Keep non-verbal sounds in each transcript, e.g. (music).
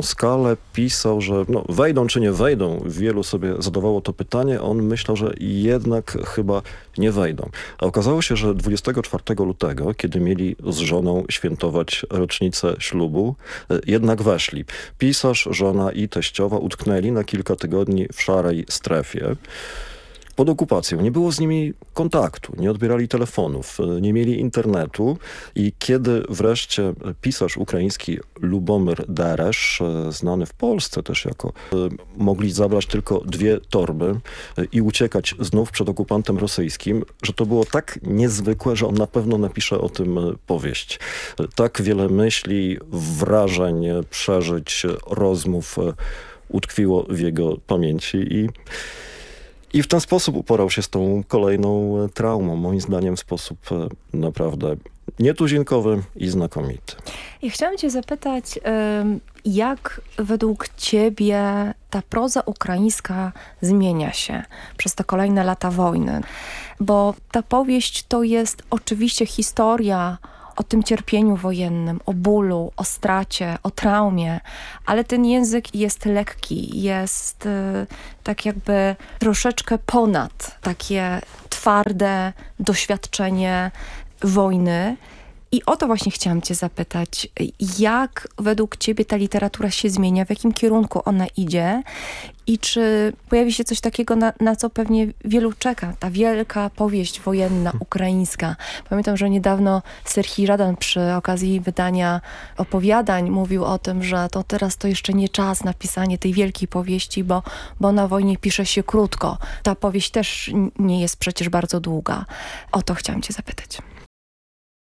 skalę pisał, że no, wejdą czy nie wejdą. Wielu sobie zadawało to pytanie. On myślał, że jednak chyba nie wejdą. A okazało się, że 24 lutego, kiedy mieli z żoną świętować rocznicę ślubu, e, jednak weszli. Pisarz, żona i teściowa utknęli na kilka tygodni w szarej strefie pod okupacją. Nie było z nimi kontaktu, nie odbierali telefonów, e, nie mieli internetu i kiedy wreszcie pisarz ukraiński Lubomyr Deresz, e, znany w Polsce też jako, e, mogli zabrać tylko dwie torby i uciekać znów przed okupantem rosyjskim, że to było tak niezwykłe, że on na pewno napisze o tym powieść. Tak wiele myśli, wrażeń, przeżyć, rozmów utkwiło w jego pamięci i i w ten sposób uporał się z tą kolejną e, traumą, moim zdaniem w sposób e, naprawdę nietuzinkowy i znakomity. I chciałam cię zapytać, jak według ciebie ta proza ukraińska zmienia się przez te kolejne lata wojny? Bo ta powieść to jest oczywiście historia o tym cierpieniu wojennym, o bólu, o stracie, o traumie, ale ten język jest lekki, jest y, tak jakby troszeczkę ponad takie twarde doświadczenie wojny. I o to właśnie chciałam cię zapytać. Jak według ciebie ta literatura się zmienia? W jakim kierunku ona idzie? I czy pojawi się coś takiego, na, na co pewnie wielu czeka? Ta wielka powieść wojenna hmm. ukraińska. Pamiętam, że niedawno Serhii Radan przy okazji wydania opowiadań mówił o tym, że to teraz to jeszcze nie czas na pisanie tej wielkiej powieści, bo, bo na wojnie pisze się krótko. Ta powieść też nie jest przecież bardzo długa. O to chciałam cię zapytać.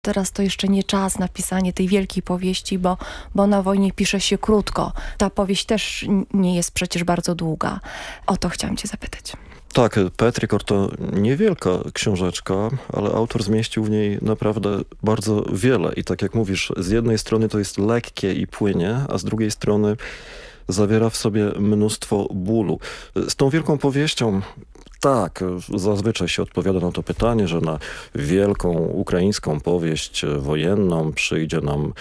Teraz to jeszcze nie czas na pisanie tej wielkiej powieści, bo, bo na wojnie pisze się krótko. Ta powieść też nie jest przecież bardzo długa. O to chciałam cię zapytać. Tak, Petrikor to niewielka książeczka, ale autor zmieścił w niej naprawdę bardzo wiele. I tak jak mówisz, z jednej strony to jest lekkie i płynie, a z drugiej strony zawiera w sobie mnóstwo bólu. Z tą wielką powieścią tak, zazwyczaj się odpowiada na to pytanie, że na wielką ukraińską powieść wojenną przyjdzie nam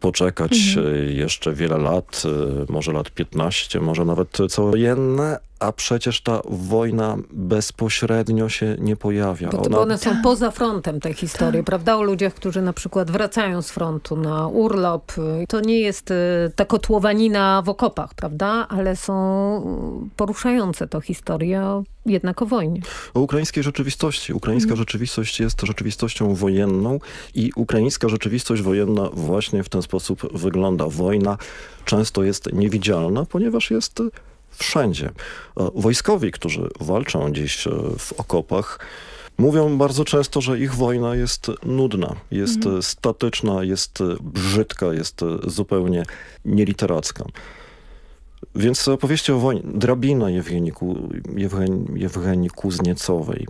poczekać mhm. jeszcze wiele lat, może lat 15, może nawet całowojenne, a przecież ta wojna bezpośrednio się nie pojawia. Bo, Ona... one są tak. poza frontem tej historii, tak. prawda? O ludziach, którzy na przykład wracają z frontu na urlop. To nie jest y, ta kotłowanina w okopach, prawda? Ale są poruszające to historie jednak o wojnie. O ukraińskiej rzeczywistości. Ukraińska mhm. rzeczywistość jest rzeczywistością wojenną i ukraińska rzeczywistość wojenna właśnie w ten sposób wygląda. Wojna często jest niewidzialna, ponieważ jest wszędzie. E, wojskowi, którzy walczą dziś e, w okopach, Mówią bardzo często, że ich wojna jest nudna, jest mhm. statyczna, jest brzydka, jest zupełnie nieliteracka. Więc opowieści o wojnie, drabina Jewgenii, Jewgenii Kuzniecowej,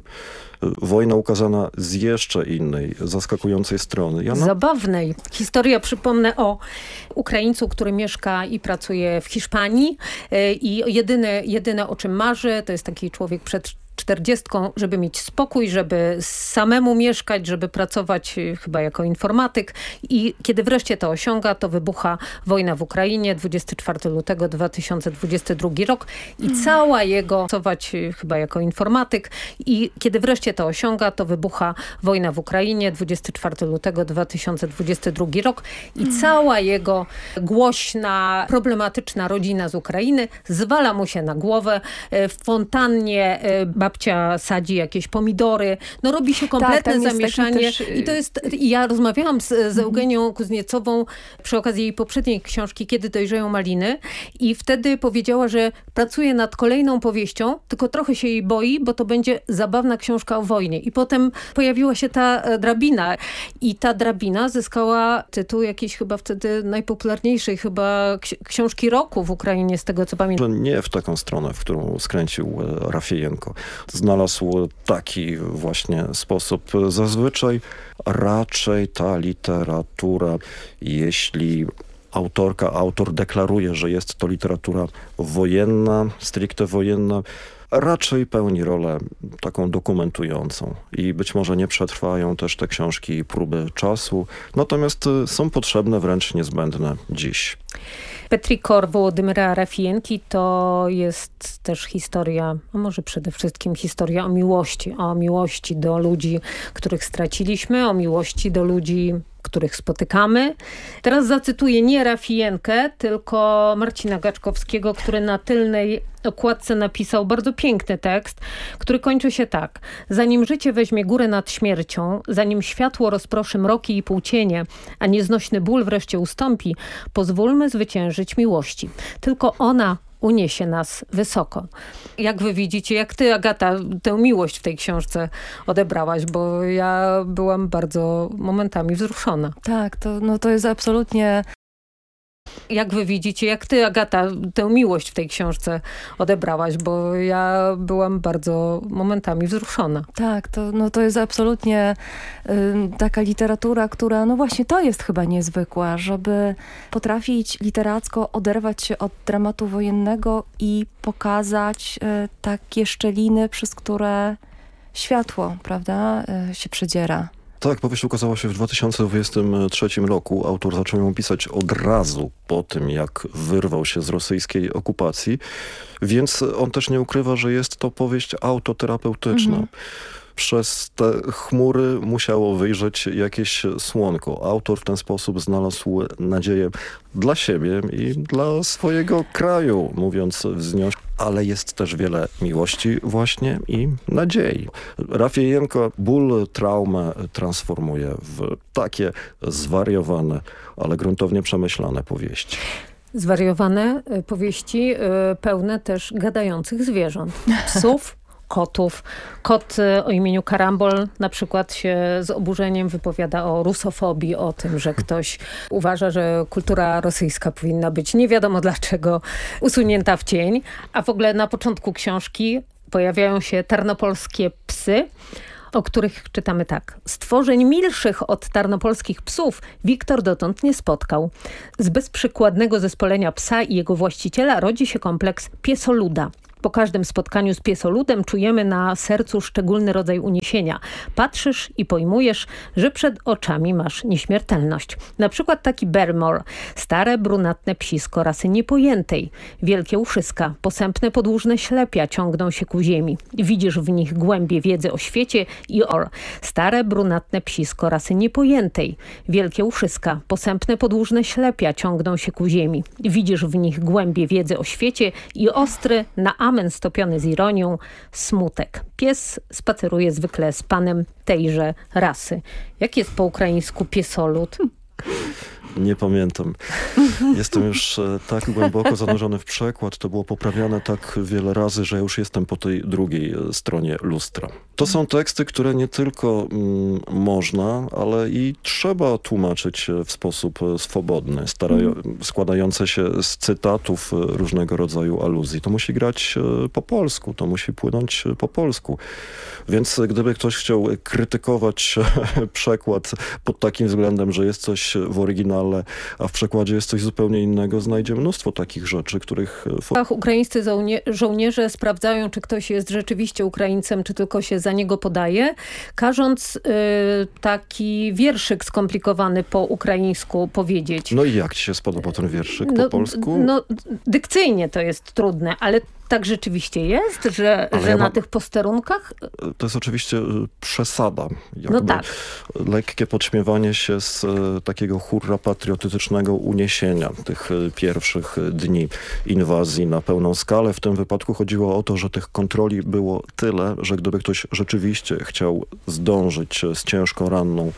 wojna ukazana z jeszcze innej, zaskakującej strony. Ja Zabawnej. Historia, przypomnę o Ukraińcu, który mieszka i pracuje w Hiszpanii e, i jedyne, jedyne o czym marzy, to jest taki człowiek przed czterdziestką, żeby mieć spokój, żeby samemu mieszkać, żeby pracować y, chyba jako informatyk i kiedy wreszcie to osiąga, to wybucha wojna w Ukrainie 24 lutego 2022 rok i mm. cała jego pracować y, chyba jako informatyk i kiedy wreszcie to osiąga, to wybucha wojna w Ukrainie 24 lutego 2022 rok i mm. cała jego głośna, problematyczna rodzina z Ukrainy zwala mu się na głowę y, w fontannie babcia sadzi jakieś pomidory, no robi się kompletne tak, zamieszanie. też... i to jest, ja rozmawiałam z, z. Eugenią Kuzniecową przy okazji jej poprzedniej książki Kiedy dojrzeją maliny. I wtedy powiedziała, że pracuje nad kolejną powieścią, tylko trochę się jej boi, bo to będzie zabawna książka o wojnie. I potem pojawiła się ta e, drabina. I ta drabina zyskała tytuł jakiejś chyba wtedy najpopularniejszej chyba książki roku w Ukrainie, z tego co pamiętam. Nie w taką stronę, w którą skręcił e, Rafiejenko znalazł taki właśnie sposób. Zazwyczaj raczej ta literatura, jeśli autorka, autor deklaruje, że jest to literatura wojenna, stricte wojenna, raczej pełni rolę taką dokumentującą i być może nie przetrwają też te książki próby czasu, natomiast są potrzebne, wręcz niezbędne dziś. Petrikor Wołodymyra Rafienki to jest też historia, a może przede wszystkim historia o miłości. O miłości do ludzi, których straciliśmy, o miłości do ludzi, których spotykamy. Teraz zacytuję nie Rafienkę, tylko Marcina Gaczkowskiego, który na tylnej okładce napisał bardzo piękny tekst, który kończy się tak. Zanim życie weźmie górę nad śmiercią, zanim światło rozproszy mroki i półcienie, a nieznośny ból wreszcie ustąpi, pozwólmy zwyciężyć miłości. Tylko ona uniesie nas wysoko. Jak wy widzicie, jak ty Agata tę miłość w tej książce odebrałaś, bo ja byłam bardzo momentami wzruszona. Tak, to, no to jest absolutnie jak wy widzicie, jak ty Agata tę miłość w tej książce odebrałaś, bo ja byłam bardzo momentami wzruszona. Tak, to, no to jest absolutnie y, taka literatura, która no właśnie to jest chyba niezwykła, żeby potrafić literacko oderwać się od dramatu wojennego i pokazać y, takie szczeliny, przez które światło, prawda, y, się przedziera. Tak, powieść ukazała się w 2023 roku. Autor zaczął ją pisać od razu po tym, jak wyrwał się z rosyjskiej okupacji, więc on też nie ukrywa, że jest to powieść autoterapeutyczna. Mhm przez te chmury musiało wyjrzeć jakieś słonko. Autor w ten sposób znalazł nadzieję dla siebie i dla swojego kraju, mówiąc wznioś. Ale jest też wiele miłości właśnie i nadziei. Rafiejenko ból, traumę transformuje w takie zwariowane, ale gruntownie przemyślane powieści zwariowane e, powieści e, pełne też gadających zwierząt. Psów, kotów. Kot y, o imieniu Karambol na przykład się z oburzeniem wypowiada o rusofobii, o tym, że ktoś uważa, że kultura rosyjska powinna być nie wiadomo dlaczego usunięta w cień. A w ogóle na początku książki pojawiają się tarnopolskie psy, o których czytamy tak. Stworzeń milszych od tarnopolskich psów Wiktor dotąd nie spotkał. Z bezprzykładnego zespolenia psa i jego właściciela rodzi się kompleks piesoluda. Po każdym spotkaniu z piesoludem czujemy na sercu szczególny rodzaj uniesienia. Patrzysz i pojmujesz, że przed oczami masz nieśmiertelność. Na przykład taki Bermore, stare brunatne psisko rasy niepojętej. Wielkie uszyska, posępne podłużne ślepia ciągną się ku ziemi. Widzisz w nich głębie wiedzy o świecie i or. Stare brunatne psisko rasy niepojętej. Wielkie uszyska, posępne podłużne ślepia ciągną się ku ziemi. Widzisz w nich głębie wiedzy o świecie i ostry na amen stopiony z ironią, smutek. Pies spaceruje zwykle z panem tejże rasy. Jak jest po ukraińsku piesolud? Nie pamiętam. Jestem już e, tak głęboko zanurzony w przekład, to było poprawiane tak wiele razy, że już jestem po tej drugiej e, stronie lustra. To są teksty, które nie tylko mm, można, ale i trzeba tłumaczyć w sposób e, swobodny, składające się z cytatów różnego rodzaju aluzji. To musi grać po polsku, to musi płynąć po polsku. Więc gdyby ktoś chciał krytykować (laughs) przekład pod takim względem, że jest coś w oryginale, a w przekładzie jest coś zupełnie innego, znajdzie mnóstwo takich rzeczy, których... E, ukraińscy żołnierze sprawdzają, czy ktoś jest rzeczywiście Ukraińcem, czy tylko się za niego podaje, każąc y, taki wierszyk skomplikowany po ukraińsku powiedzieć. No i jak ci się spodobał ten wierszyk po no, polsku? No, dykcyjnie to jest trudne, ale tak rzeczywiście jest, że, że ja na tych posterunkach? To jest oczywiście y, przesada. no tak. Lekkie podśmiewanie się z y, takiego hurra patriotycznego uniesienia tych y, pierwszych dni inwazji na pełną skalę. W tym wypadku chodziło o to, że tych kontroli było tyle, że gdyby ktoś rzeczywiście chciał zdążyć z ciężko ranną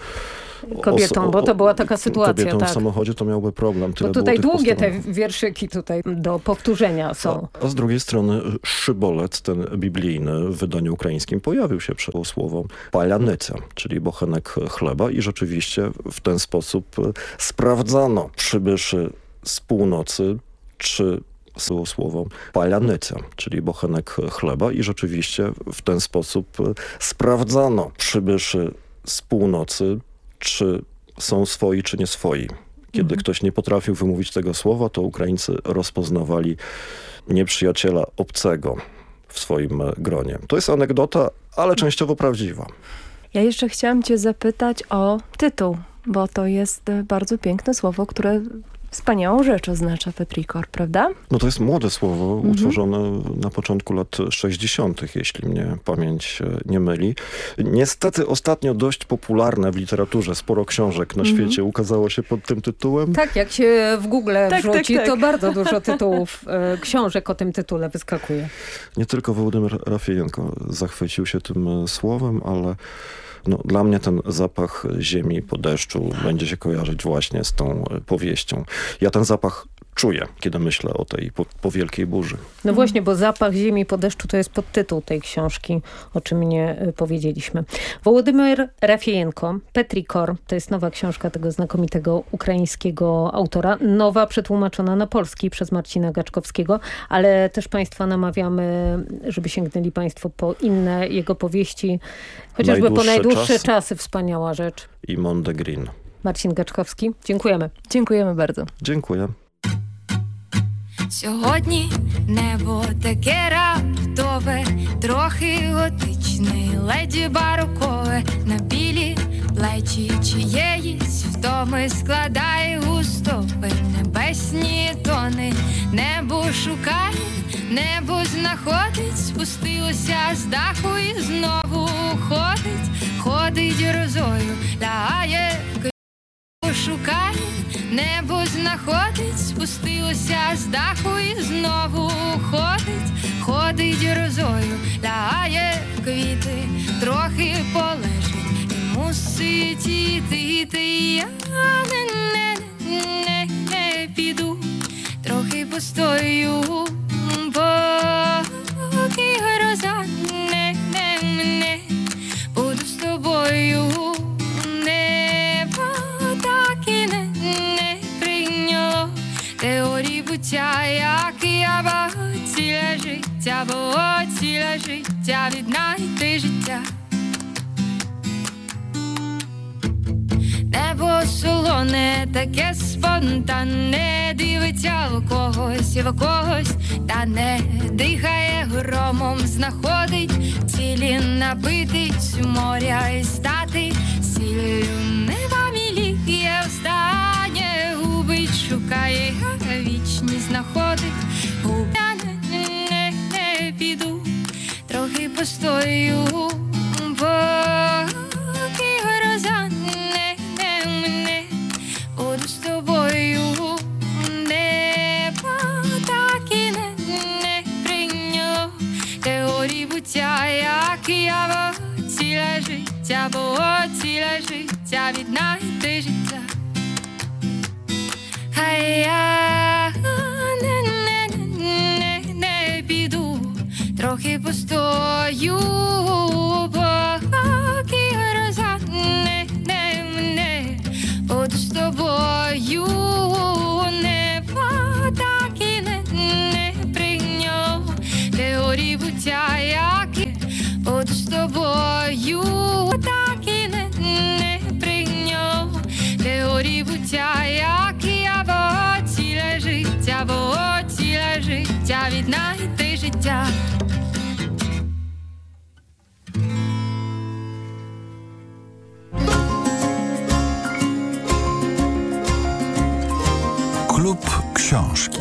kobietą, bo to była taka sytuacja. Kobietą tak. w samochodzie to miałby problem. Tyle bo tutaj długie te wierszyki tutaj do powtórzenia są. A, a, z drugiej strony szybolec, ten biblijny w wydaniu ukraińskim pojawił się przed słowo palianyca, czyli bochenek chleba i rzeczywiście w ten sposób sprawdzano przybyszy z północy, czy było słowo palianyca, czyli bochenek chleba i rzeczywiście w ten sposób sprawdzano przybyszy z północy, czy są swoi, czy nie swoi. Kiedy mhm. ktoś nie potrafił wymówić tego słowa, to Ukraińcy rozpoznawali nieprzyjaciela obcego w swoim gronie. To jest anegdota, ale częściowo prawdziwa. Ja jeszcze chciałam cię zapytać o tytuł, bo to jest bardzo piękne słowo, które Wspaniałą rzecz oznacza Petrikor, prawda? No to jest młode słowo, mhm. utworzone na początku lat 60., jeśli mnie pamięć nie myli. Niestety ostatnio dość popularne w literaturze, sporo książek na mhm. świecie ukazało się pod tym tytułem. Tak, jak się w Google tak, tak wrzuci, tak, tak. to bardzo dużo (laughs) tytułów, e, książek o tym tytule wyskakuje. Nie tylko Wołodymyr Rafiejenko zachwycił się tym e, słowem, ale no, dla mnie ten zapach ziemi po deszczu będzie się kojarzyć właśnie z tą powieścią. Ja ten zapach czuję, kiedy myślę o tej po, po, wielkiej burzy. No właśnie, bo zapach ziemi po deszczu to jest podtytuł tej książki, o czym nie y, powiedzieliśmy. Wołodymyr Rafiejenko, Petrikor, to jest nowa książka tego znakomitego ukraińskiego autora. Nowa, przetłumaczona na polski przez Marcina Gaczkowskiego, ale też Państwa namawiamy, żeby sięgnęli Państwo po inne jego powieści, chociażby najdłuższe po najdłuższe czasy. czasy. Wspaniała rzecz. I Monde Green. Marcin Gaczkowski, dziękujemy. Dziękujemy bardzo. Dziękuję. Сьогодні небо таке раптове, трохи готичне, леді барокове. На білі плечі чиєїсь втоми складає густопи. Небесні тони, небо шукає, небо знаходить, спустилося з даху і знову ходить, ходить розою, лягає шукає, небо знаходить, спустилося з даху і знову ходить, ходить розою, лягає квіти, трохи полежить, і мусить іти, я не, не, не, не піду, трохи постою, поки гроза не життя, було ціле життя, віднайти життя. Небо солоне, таке спонтанне, дивиться в когось, в когось, та не дихає громом, знаходить цілі напитись моря і стати сіллю неба міліє останнє губить, шукає вічність знаходить, postoju, um pouco. постою, Klub Książki.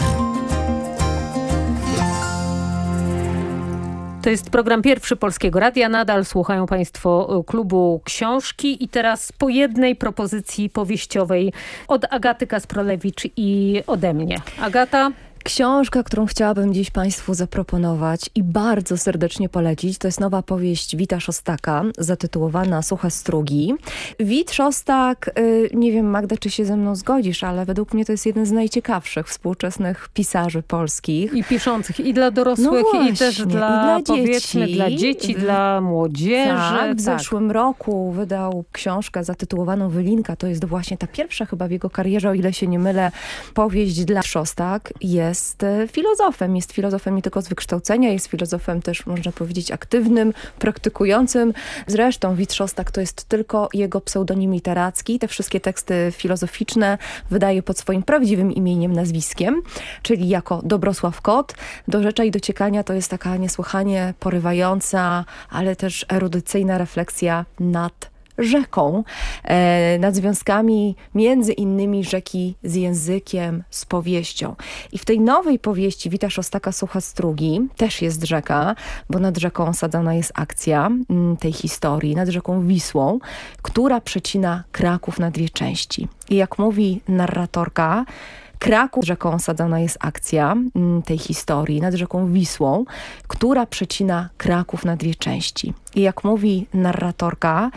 To jest program pierwszy Polskiego Radia. Nadal słuchają Państwo y, klubu książki i teraz po jednej propozycji powieściowej od Agaty Kasprolewicz i ode mnie. Agata? Książka, którą chciałabym dziś Państwu zaproponować i bardzo serdecznie polecić, to jest nowa powieść Wita Szostaka, zatytułowana Suche Strugi. Wit Szostak, y, nie wiem Magda, czy się ze mną zgodzisz, ale według mnie to jest jeden z najciekawszych współczesnych pisarzy polskich. I piszących i dla dorosłych, no właśnie, i też dla, i dla dzieci. dla dzieci, w, dla młodzieży. Tak, w tak. zeszłym roku wydał książkę zatytułowaną Wylinka. To jest właśnie ta pierwsza chyba w jego karierze, o ile się nie mylę, powieść dla Szostak. Jest jest e, filozofem. Jest filozofem nie tylko z wykształcenia, jest filozofem też, można powiedzieć, aktywnym, praktykującym. Zresztą Witrzostak to jest tylko jego pseudonim literacki. Te wszystkie teksty filozoficzne wydaje pod swoim prawdziwym imieniem, nazwiskiem, czyli jako Dobrosław Kot. Do Rzecza i Dociekania to jest taka niesłychanie porywająca, ale też erudycyjna refleksja nad rzeką, e, nad związkami między innymi rzeki z językiem, z powieścią. I w tej nowej powieści Wita Szostaka Sucha Strugi też jest rzeka, bo nad rzeką osadzona jest akcja mm, tej historii, nad rzeką Wisłą, która przecina Kraków na dwie części. I jak mówi narratorka, Kraków rzeką osadzona jest akcja mm, tej historii nad rzeką Wisłą, która przecina Kraków na dwie części. I jak mówi narratorka,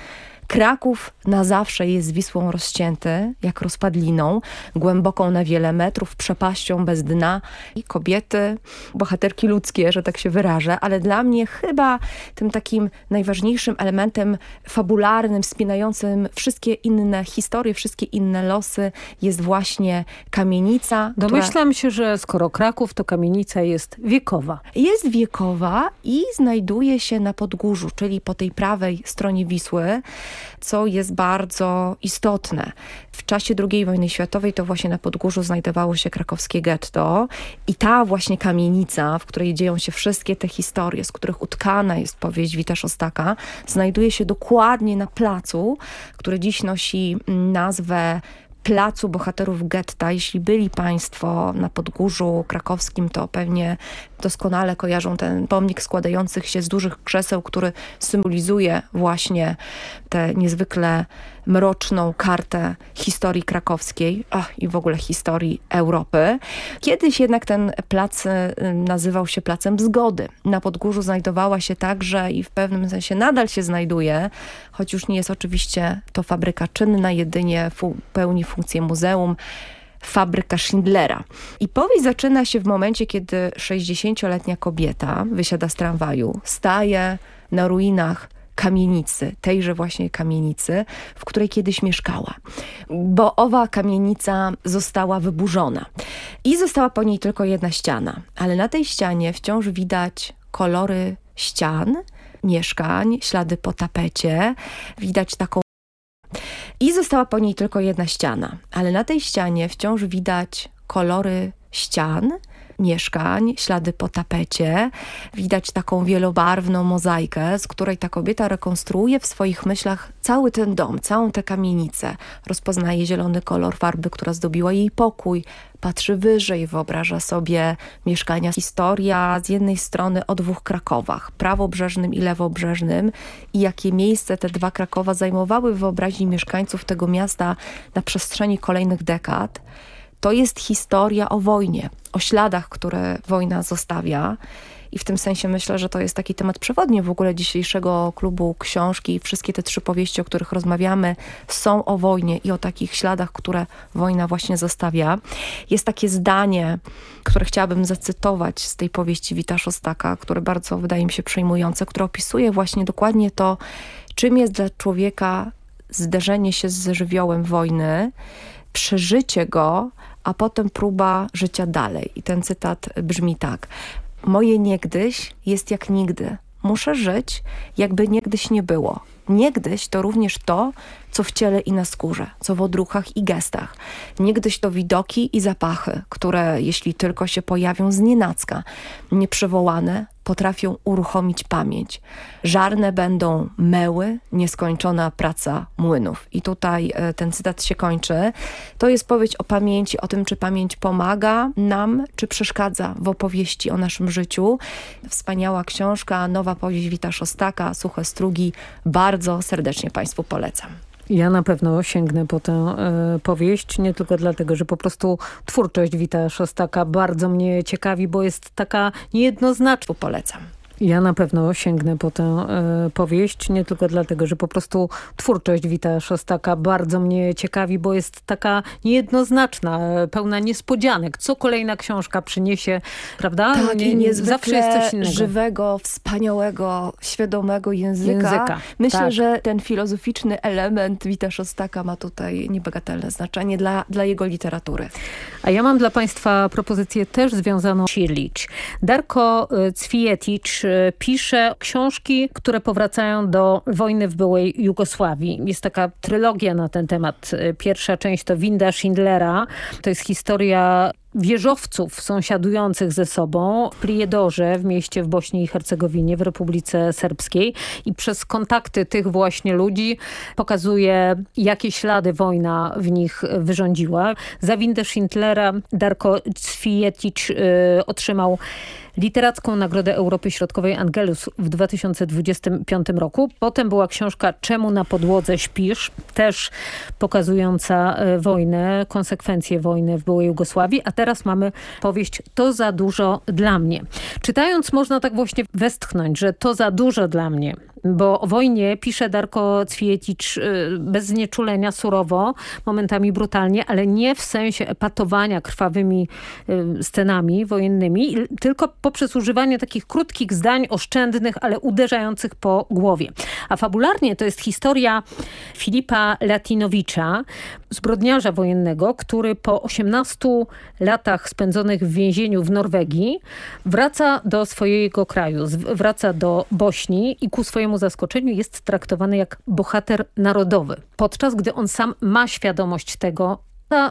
Kraków na zawsze jest Wisłą rozcięty, jak rozpadliną, głęboką na wiele metrów, przepaścią bez dna. I kobiety, bohaterki ludzkie, że tak się wyrażę, ale dla mnie chyba tym takim najważniejszym elementem fabularnym, spinającym wszystkie inne historie, wszystkie inne losy jest właśnie kamienica. Domyślam która... się, że skoro Kraków, to kamienica jest wiekowa. Jest wiekowa i znajduje się na Podgórzu, czyli po tej prawej stronie Wisły co jest bardzo istotne. W czasie II wojny światowej to właśnie na Podgórzu znajdowało się krakowskie getto i ta właśnie kamienica, w której dzieją się wszystkie te historie, z których utkana jest powieść Wita Szostaka, znajduje się dokładnie na placu, który dziś nosi nazwę placu bohaterów getta. Jeśli byli Państwo na Podgórzu krakowskim, to pewnie doskonale kojarzą ten pomnik składających się z dużych krzeseł, który symbolizuje właśnie tę niezwykle mroczną kartę historii krakowskiej ach, i w ogóle historii Europy. Kiedyś jednak ten plac y, nazywał się Placem Zgody. Na Podgórzu znajdowała się także i w pewnym sensie nadal się znajduje, choć już nie jest oczywiście to fabryka czynna, jedynie fu pełni funkcję muzeum, fabryka Schindlera. I powieść zaczyna się w momencie, kiedy 60-letnia kobieta wysiada z tramwaju, staje na ruinach kamienicy, tejże właśnie kamienicy, w której kiedyś mieszkała. Bo owa kamienica została wyburzona i została po niej tylko jedna ściana, ale na tej ścianie wciąż widać kolory ścian, mieszkań, ślady po tapecie, widać taką i została po niej tylko jedna ściana, ale na tej ścianie wciąż widać kolory ścian, mieszkań, ślady po tapecie. Widać taką wielobarwną mozaikę, z której ta kobieta rekonstruuje w swoich myślach cały ten dom, całą tę kamienicę. Rozpoznaje zielony kolor farby, która zdobiła jej pokój, patrzy wyżej, wyobraża sobie mieszkania. Historia z jednej strony o dwóch Krakowach, prawobrzeżnym i lewobrzeżnym i jakie miejsce te dwa Krakowa zajmowały w wyobraźni mieszkańców tego miasta na przestrzeni kolejnych dekad. To jest historia o wojnie, o śladach, które wojna zostawia. I w tym sensie myślę, że to jest taki temat przewodni w ogóle dzisiejszego klubu książki. Wszystkie te trzy powieści, o których rozmawiamy, są o wojnie i o takich śladach, które wojna właśnie zostawia. Jest takie zdanie, które chciałabym zacytować z tej powieści Wita Szostaka, które bardzo wydaje mi się przejmujące, które opisuje właśnie dokładnie to, czym jest dla człowieka zderzenie się z żywiołem wojny, przeżycie go, a potem próba życia dalej. I ten cytat brzmi tak. Moje niegdyś jest jak nigdy. Muszę żyć, jakby niegdyś nie było. Niegdyś to również to, co w ciele i na skórze, co w odruchach i gestach. Niegdyś to widoki i zapachy, które, jeśli tylko się pojawią z nienacka, nieprzywołane, potrafią uruchomić pamięć. Żarne będą meły, nieskończona praca młynów. I tutaj e, ten cytat się kończy. To jest powieść o pamięci, o tym, czy pamięć pomaga nam, czy przeszkadza w opowieści o naszym życiu. Wspaniała książka, nowa powieść Wita Szostaka, Suche Strugi. Bardzo serdecznie Państwu polecam. Ja na pewno sięgnę po tę e, powieść, nie tylko dlatego, że po prostu twórczość Wita Szostaka bardzo mnie ciekawi, bo jest taka niejednoznaczna. Polecam. Ja na pewno sięgnę po tę e, powieść, nie tylko dlatego, że po prostu twórczość Wita Szostaka bardzo mnie ciekawi, bo jest taka niejednoznaczna, pełna niespodzianek. Co kolejna książka przyniesie, prawda? Tak, nie, nie zawsze jest coś innego. żywego, wspaniałego, świadomego języka. języka Myślę, tak. że ten filozoficzny element Wita Szostaka ma tutaj niebagatelne znaczenie dla, dla jego literatury. A ja mam dla Państwa propozycję też związaną z Silic. Darko e, Cwijetić pisze książki, które powracają do wojny w byłej Jugosławii. Jest taka trylogia na ten temat. Pierwsza część to Winda Schindlera. To jest historia wieżowców sąsiadujących ze sobą w Prijedorze w mieście w Bośni i Hercegowinie w Republice Serbskiej i przez kontakty tych właśnie ludzi pokazuje jakie ślady wojna w nich wyrządziła. Za windę Schindlera Darko Cwijetic y, otrzymał Literacką Nagrodę Europy Środkowej Angelus w 2025 roku. Potem była książka Czemu na podłodze śpisz? Też pokazująca e, wojnę, konsekwencje wojny w byłej Jugosławii. A teraz mamy powieść To za dużo dla mnie. Czytając można tak właśnie westchnąć, że to za dużo dla mnie bo o wojnie pisze Darko Cwiecicz y, bez znieczulenia, surowo, momentami brutalnie, ale nie w sensie epatowania krwawymi y, scenami wojennymi, tylko poprzez używanie takich krótkich zdań, oszczędnych, ale uderzających po głowie. A fabularnie to jest historia Filipa Latinowicza, zbrodniarza wojennego, który po 18 latach spędzonych w więzieniu w Norwegii wraca do swojego kraju, wraca do Bośni i ku swojemu zaskoczeniu jest traktowany jak bohater narodowy. Podczas gdy on sam ma świadomość tego,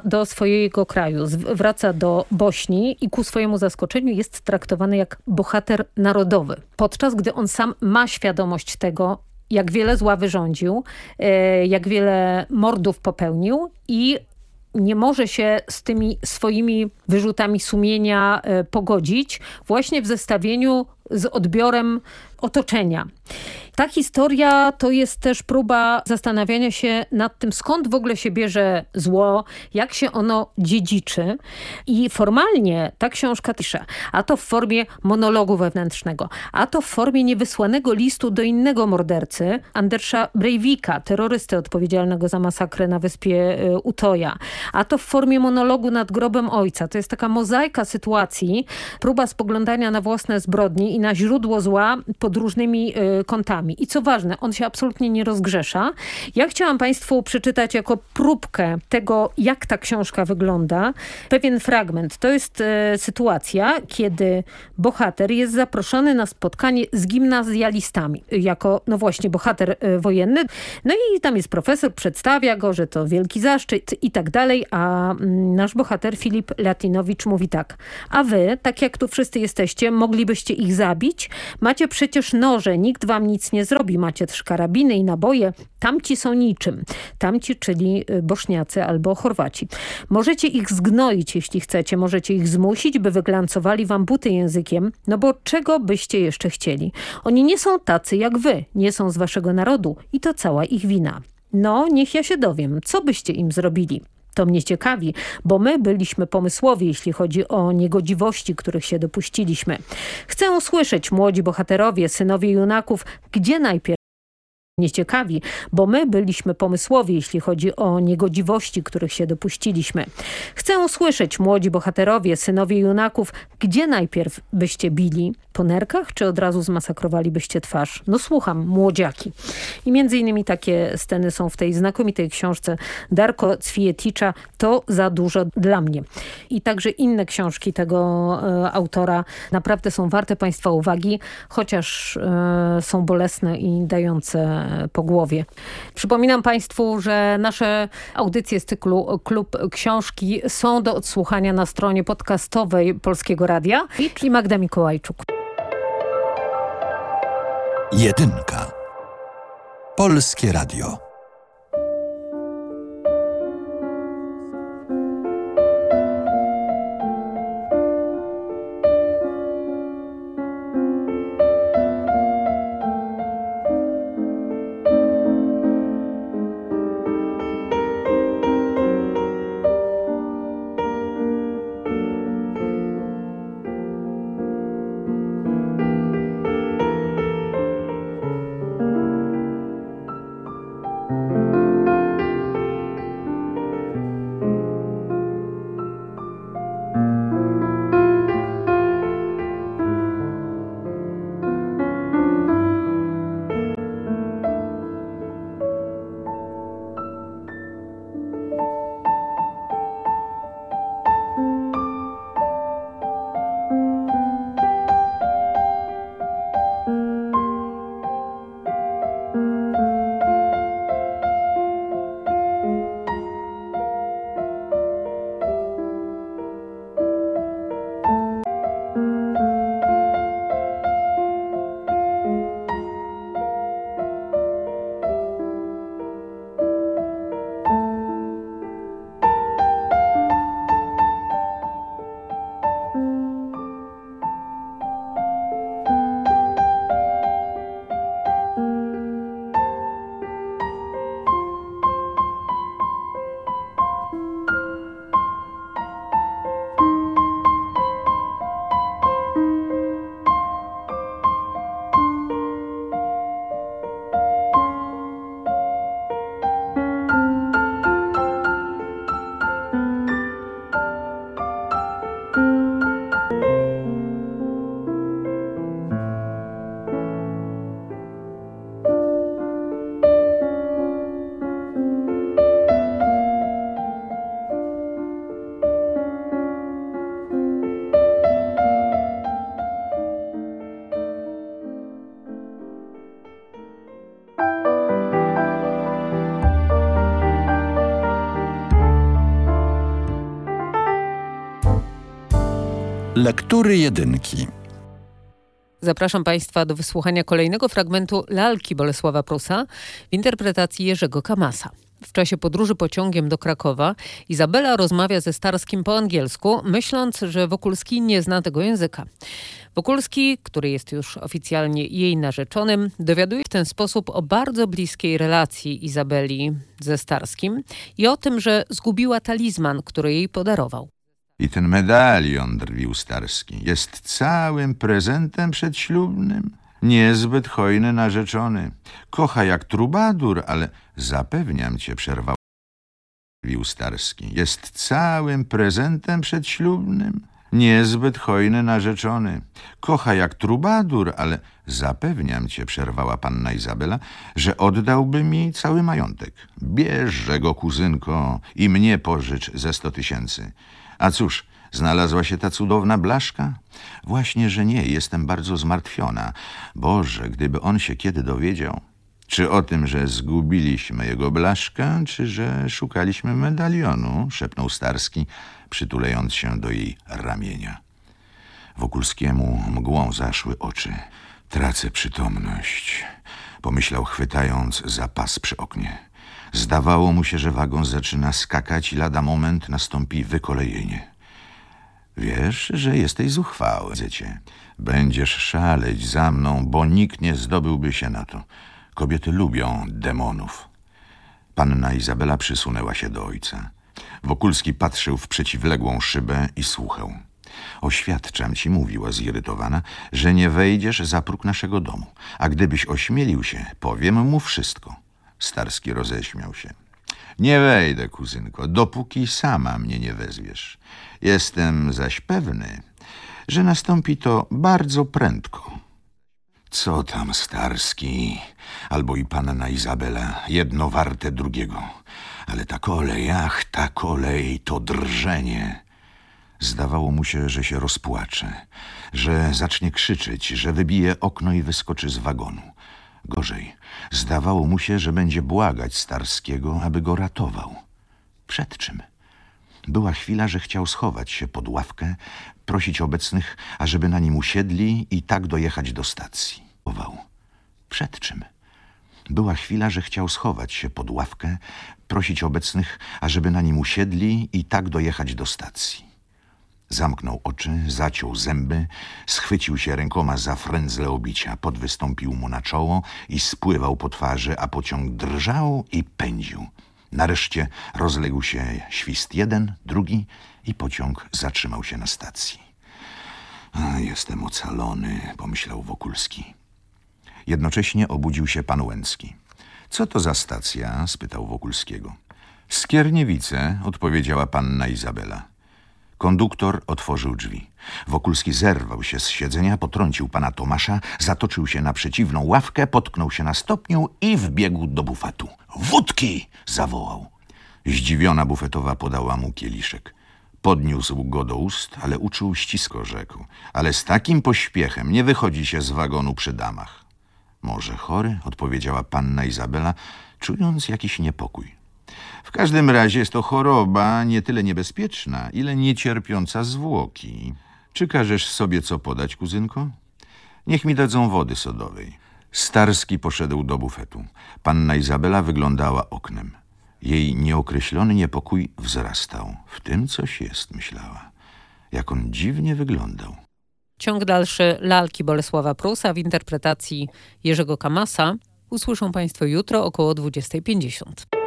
do swojego kraju, wraca do Bośni i ku swojemu zaskoczeniu jest traktowany jak bohater narodowy. Podczas gdy on sam ma świadomość tego, jak wiele zła wyrządził, e, jak wiele mordów popełnił i nie może się z tymi swoimi wyrzutami sumienia e, pogodzić właśnie w zestawieniu z odbiorem otoczenia. Ta historia to jest też próba zastanawiania się nad tym, skąd w ogóle się bierze zło, jak się ono dziedziczy. I formalnie ta książka pisze, a to w formie monologu wewnętrznego, a to w formie niewysłanego listu do innego mordercy, Andersa Breivika, terrorysty odpowiedzialnego za masakrę na wyspie y, Utoja, a to w formie monologu nad grobem ojca. To jest taka mozaika sytuacji, próba spoglądania na własne zbrodnie i na źródło zła różnymi y, kątami. I co ważne, on się absolutnie nie rozgrzesza. Ja chciałam Państwu przeczytać jako próbkę tego, jak ta książka wygląda, pewien fragment. To jest e, sytuacja, kiedy bohater jest zaproszony na spotkanie z gimnazjalistami, jako no właśnie bohater e, wojenny. No i tam jest profesor, przedstawia go, że to wielki zaszczyt i tak dalej, a mm, nasz bohater Filip Latinowicz mówi tak. A wy, tak jak tu wszyscy jesteście, moglibyście ich zabić? Macie przecież noże, nikt wam nic nie zrobi. Macie też karabiny i naboje. Tamci są niczym. Tamci, czyli y, Boszniacy albo Chorwaci. Możecie ich zgnoić, jeśli chcecie. Możecie ich zmusić, by wyglancowali wam buty językiem. No bo czego byście jeszcze chcieli? Oni nie są tacy jak wy. Nie są z waszego narodu. I to cała ich wina. No, niech ja się dowiem. Co byście im zrobili? To mnie ciekawi, bo my byliśmy pomysłowi, jeśli chodzi o niegodziwości, których się dopuściliśmy. Chcę usłyszeć, młodzi bohaterowie, synowie junaków, gdzie najpierw nie ciekawi, bo my byliśmy pomysłowi, jeśli chodzi o niegodziwości, których się dopuściliśmy. Chcę usłyszeć, młodzi bohaterowie, synowie junaków, gdzie najpierw byście bili? Po nerkach, czy od razu zmasakrowalibyście twarz? No słucham, młodziaki. I między innymi takie sceny są w tej znakomitej książce Darko Cwieticza, To za dużo dla mnie. I także inne książki tego e, autora naprawdę są warte Państwa uwagi, chociaż e, są bolesne i dające po głowie. Przypominam Państwu, że nasze audycje z cyklu Klub Książki są do odsłuchania na stronie podcastowej Polskiego Radia i Magda Mikołajczuk. Jedynka. Polskie Radio. Lektury jedynki. Zapraszam Państwa do wysłuchania kolejnego fragmentu lalki Bolesława Prusa w interpretacji Jerzego Kamasa. W czasie podróży pociągiem do Krakowa Izabela rozmawia ze Starskim po angielsku, myśląc, że Wokulski nie zna tego języka. Wokulski, który jest już oficjalnie jej narzeczonym, dowiaduje w ten sposób o bardzo bliskiej relacji Izabeli ze Starskim i o tym, że zgubiła talizman, który jej podarował. I ten medalion, drwił Starski, jest całym prezentem przedślubnym. Niezbyt hojny narzeczony. Kocha jak trubadur, ale zapewniam cię, przerwał drwił Starski. Jest całym prezentem przedślubnym. Niezbyt hojny narzeczony. Kocha jak trubadur, ale zapewniam cię, przerwała panna Izabela, że oddałby mi cały majątek. Bierzże go, kuzynko, i mnie pożycz ze sto tysięcy. A cóż, znalazła się ta cudowna blaszka? Właśnie, że nie, jestem bardzo zmartwiona. Boże, gdyby on się kiedy dowiedział. Czy o tym, że zgubiliśmy jego blaszkę, czy że szukaliśmy medalionu? szepnął Starski, przytulając się do jej ramienia. Wokulskiemu mgłą zaszły oczy. Tracę przytomność, pomyślał, chwytając za pas przy oknie. Zdawało mu się, że wagon zaczyna skakać i lada moment nastąpi wykolejenie. Wiesz, że jesteś zuchwały, dziecię. Będziesz szaleć za mną, bo nikt nie zdobyłby się na to. Kobiety lubią demonów. Panna Izabela przysunęła się do ojca. Wokulski patrzył w przeciwległą szybę i słuchał. Oświadczam ci, mówiła zirytowana, że nie wejdziesz za próg naszego domu, a gdybyś ośmielił się, powiem mu wszystko. Starski roześmiał się. Nie wejdę, kuzynko, dopóki sama mnie nie wezwiesz. Jestem zaś pewny, że nastąpi to bardzo prędko. Co tam, Starski, albo i panna Izabela, jedno warte drugiego. Ale ta kolej, ach, ta kolej, to drżenie. Zdawało mu się, że się rozpłacze, że zacznie krzyczeć, że wybije okno i wyskoczy z wagonu. Gorzej, zdawało mu się, że będzie błagać Starskiego, aby go ratował. Przed czym? Była chwila, że chciał schować się pod ławkę, prosić obecnych, ażeby na nim usiedli i tak dojechać do stacji. Przed czym? Była chwila, że chciał schować się pod ławkę, prosić obecnych, ażeby na nim usiedli i tak dojechać do stacji. Zamknął oczy, zaciął zęby, schwycił się rękoma za frędzle obicia, podwystąpił mu na czoło i spływał po twarzy, a pociąg drżał i pędził. Nareszcie rozległ się świst jeden, drugi i pociąg zatrzymał się na stacji. Jestem ocalony, pomyślał Wokulski. Jednocześnie obudził się pan Łęcki. Co to za stacja? spytał Wokulskiego. Skierniewice, odpowiedziała panna Izabela. Konduktor otworzył drzwi. Wokulski zerwał się z siedzenia, potrącił pana Tomasza, zatoczył się na przeciwną ławkę, potknął się na stopniu i wbiegł do bufetu. Wódki! zawołał. Zdziwiona bufetowa podała mu kieliszek. Podniósł go do ust, ale uczuł ścisko, rzekł. Ale z takim pośpiechem nie wychodzi się z wagonu przy damach. Może chory? odpowiedziała panna Izabela, czując jakiś niepokój. W każdym razie jest to choroba nie tyle niebezpieczna, ile niecierpiąca zwłoki. Czy każesz sobie co podać, kuzynko? Niech mi dadzą wody sodowej. Starski poszedł do bufetu. Panna Izabela wyglądała oknem. Jej nieokreślony niepokój wzrastał. W tym coś jest, myślała. Jak on dziwnie wyglądał. Ciąg dalszy lalki Bolesława Prusa w interpretacji Jerzego Kamasa usłyszą Państwo jutro około 20.50.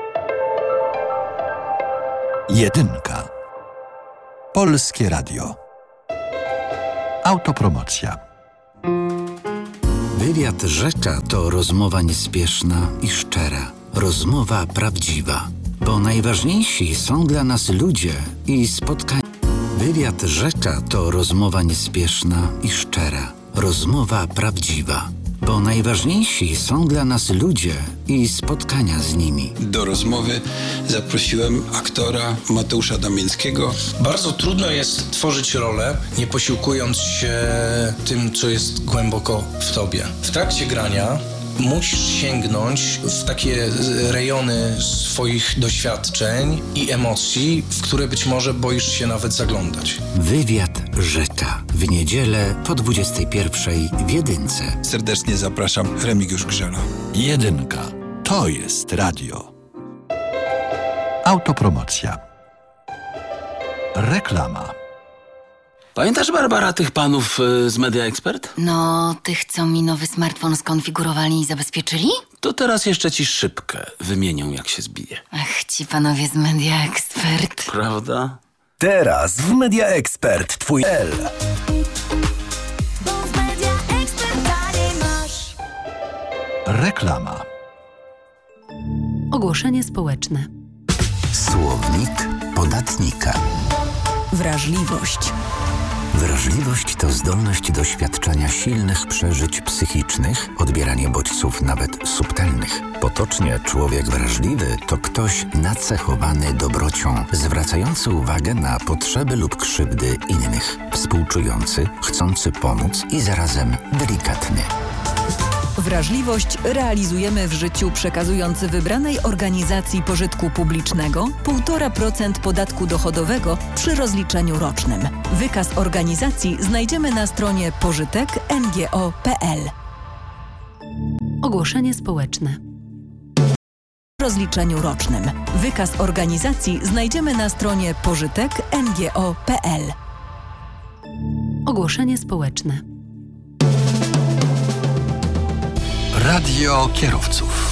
Jedynka. Polskie Radio. Autopromocja. Wywiad Rzecza to rozmowa niespieszna i szczera. Rozmowa prawdziwa. Bo najważniejsi są dla nas ludzie i spotkania. Wywiad Rzecza to rozmowa niespieszna i szczera. Rozmowa prawdziwa bo najważniejsi są dla nas ludzie i spotkania z nimi. Do rozmowy zaprosiłem aktora Mateusza Damińskiego. Bardzo trudno jest tworzyć rolę, nie posiłkując się tym, co jest głęboko w tobie. W trakcie grania musisz sięgnąć w takie rejony swoich doświadczeń i emocji, w które być może boisz się nawet zaglądać. Wywiad Żyta. W niedzielę po 21 w Jedynce. Serdecznie zapraszam, Remigiusz Grzela. Jedynka. To jest radio. Autopromocja. Reklama. Pamiętasz, Barbara, tych panów y, z Media Expert? No, tych, co mi nowy smartfon skonfigurowali i zabezpieczyli? To teraz jeszcze ci szybkę wymienią, jak się zbije. Ach, ci panowie z Media Expert. Prawda? Teraz w Media Expert twój L. Reklama. Ogłoszenie społeczne. Słownik podatnika. Wrażliwość. Wrażliwość to zdolność doświadczania silnych przeżyć psychicznych, odbieranie bodźców nawet subtelnych. Potocznie człowiek wrażliwy to ktoś nacechowany dobrocią, zwracający uwagę na potrzeby lub krzywdy innych, współczujący, chcący pomóc i zarazem delikatny. Wrażliwość realizujemy w życiu przekazując wybranej organizacji pożytku publicznego 1,5% podatku dochodowego przy rozliczeniu rocznym. Wykaz organizacji znajdziemy na stronie pożytek.ngo.pl. Ogłoszenie społeczne. W rozliczeniu rocznym. Wykaz organizacji znajdziemy na stronie pożytek.ngo.pl. Ogłoszenie społeczne. Radio kierowców.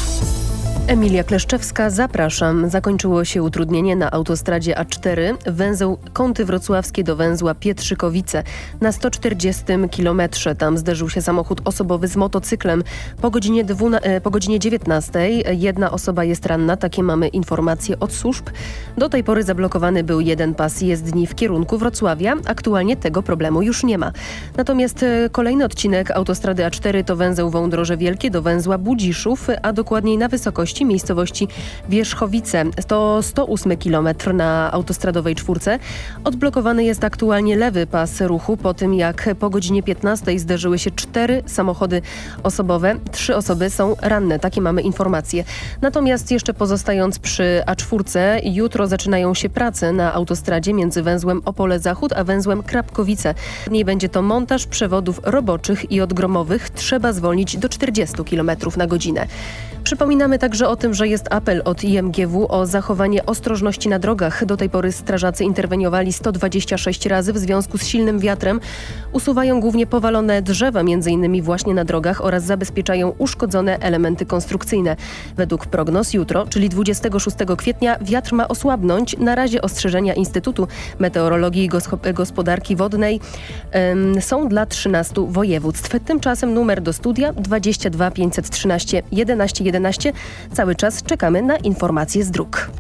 Emilia Kleszczewska, zapraszam. Zakończyło się utrudnienie na autostradzie A4, węzeł Kąty Wrocławskie do węzła Pietrzykowice. Na 140 km tam zderzył się samochód osobowy z motocyklem. Po godzinie, e, po godzinie 19 jedna osoba jest ranna, takie mamy informacje od służb. Do tej pory zablokowany był jeden pas jezdni w kierunku Wrocławia. Aktualnie tego problemu już nie ma. Natomiast e, kolejny odcinek autostrady A4 to węzeł Wądroże Wielkie do węzła Budziszów, a dokładniej na wysokości miejscowości Wierzchowice. To 108 km na autostradowej czwórce. Odblokowany jest aktualnie lewy pas ruchu po tym, jak po godzinie 15 zderzyły się cztery samochody osobowe. Trzy osoby są ranne, takie mamy informacje. Natomiast jeszcze pozostając przy A4, jutro zaczynają się prace na autostradzie między węzłem Opole Zachód a węzłem Krapkowice. Nie będzie to montaż przewodów roboczych i odgromowych. Trzeba zwolnić do 40 km na godzinę. Przypominamy także o tym, że jest apel od IMGW o zachowanie ostrożności na drogach. Do tej pory strażacy interweniowali 126 razy w związku z silnym wiatrem. Usuwają głównie powalone drzewa, m.in. właśnie na drogach oraz zabezpieczają uszkodzone elementy konstrukcyjne. Według prognoz jutro, czyli 26 kwietnia, wiatr ma osłabnąć. Na razie ostrzeżenia Instytutu Meteorologii i Gospodarki Wodnej ym, są dla 13 województw. Tymczasem numer do studia 22 513 11 11. Cały czas czekamy na informacje z dróg.